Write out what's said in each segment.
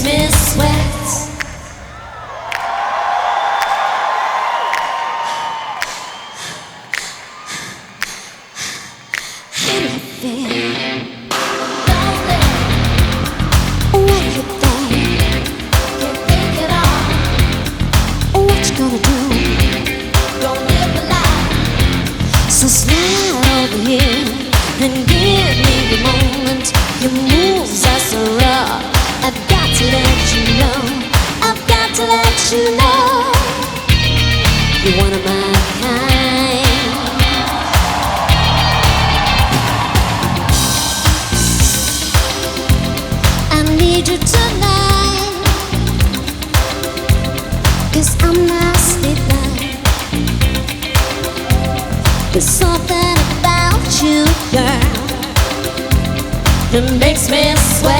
Christmas sweats. Gonna do? Don't live a lie. So over here and give me the moment your moves are surrounded let you know. I've got to let you know. You're one of my kind. I need you tonight. Cause I'm not sleeping. There's something about you, girl, that makes me sweat.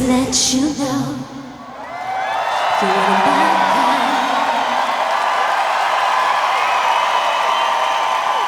let you know.